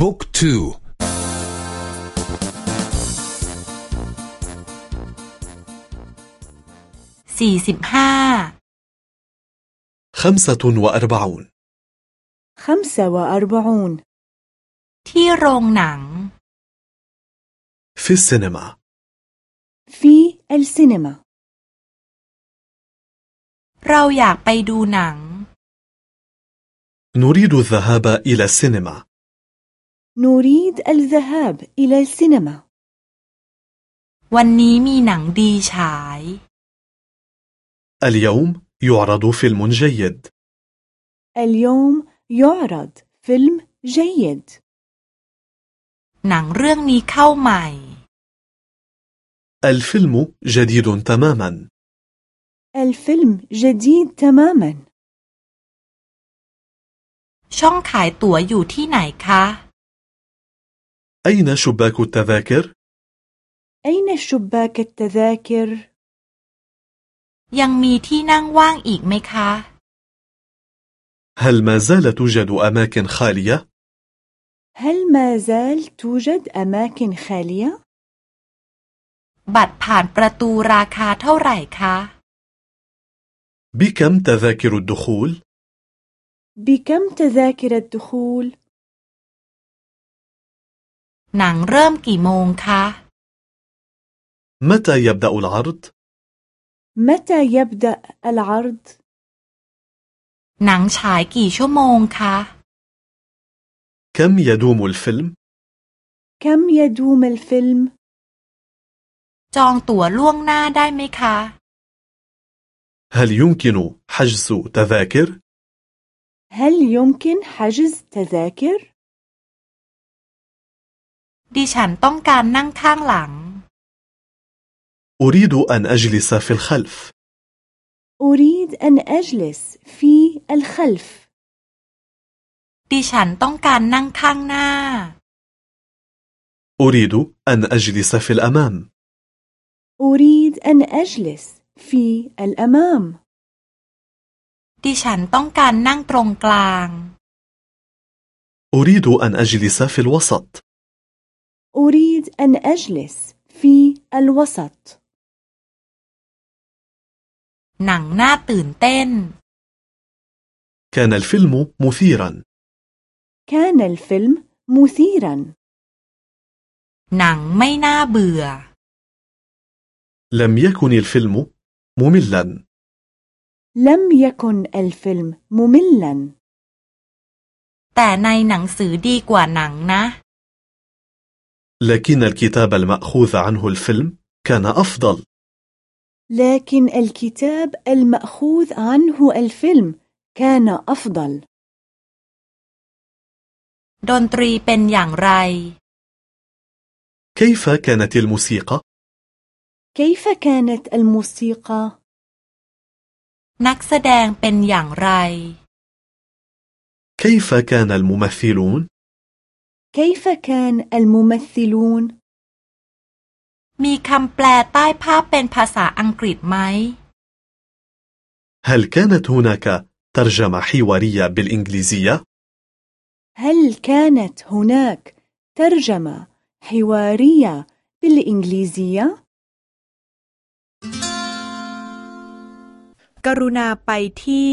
บุ๊กทูสี่สิบห้า خمسة وأربعون خمسة وأربعون ที่โรงหนัง في السينما في السينما เราอยากไปดูหนัง نريد الذهاب إلى السينما نريد الذهاب إلى السينما วันนี้มีหนังดีฉาย اليوم يعرض فيلم جيد اليوم يعرض فيلم جيد หนังเรื่องนี้เข้าใหม่ الفيلم جديد تماما الفيلم جديد تماما ช่องขายตั๋วอยู่ที่ไหนคะ أين شباك التذاكر؟ أين شباك التذاكر؟ ยังมีที่นั่งว่างอีกไหมคะ هل ما زال توجد أماكن خالية؟ هل ما زال توجد أماكن خالية؟ บัตรผ่านประตูราคาเท่าไหร่คะ بكم تذاكر الدخول؟ بكم تذاكر الدخول؟ หนังเริ่มกี่โมงคะ متى يبدأ العرض؟ متى يبدأ العرض؟ หนังฉายกี่ชั่วโมงคะ كم يدوم الفيلم؟ كم يدوم الفيلم؟ จองตั๋วล่วงหน้าได้ไหมคะ هل يمكن حجز تذاكر؟ هل يمكن حجز تذاكر؟ ดิฉันต้องการนั่งข้างหลัง أريد أن أجلس في الخلف أريد أن أجلس في الخلف ดิฉันต้องการนั่งข้างหน้า أريد أن أجلس في الأمام أريد أن أجلس في الأمام ดิฉันต้องการนั่งตรงกลาง أريد أن أجلس في الوسط أريد أن أجلس في الوسط หนังน่าตื่นเต้น كان الفيلم مثيرا كان الفيلم مثيرا หนังไม่น่าเบื่อ لم يكن الفيلم مملا لم يكن الفيلم مملا แต่ในหนังสือดีกว่าหนังนะ لكن الكتاب المأخوذ عنه الفيلم كان أفضل لكن الكتاب المأخوذ عنه الفيلم كان أفضل ดนตรีเป็นอย่างไร كيف كانت الموسيقى؟ كيف كانت الموسيقى؟ นักแสดงเป็นอย่างไร كيف كان الممثلون؟ كيف كان الممثلون؟ มีคำแปลใต้ภาพเป็นภาษาอังกฤษไหม هل كانت هناك ترجمة حوارية بالإنجليزية؟ هل كانت هناك ترجمة حوارية بالإنجليزية؟ กรุณาไปที่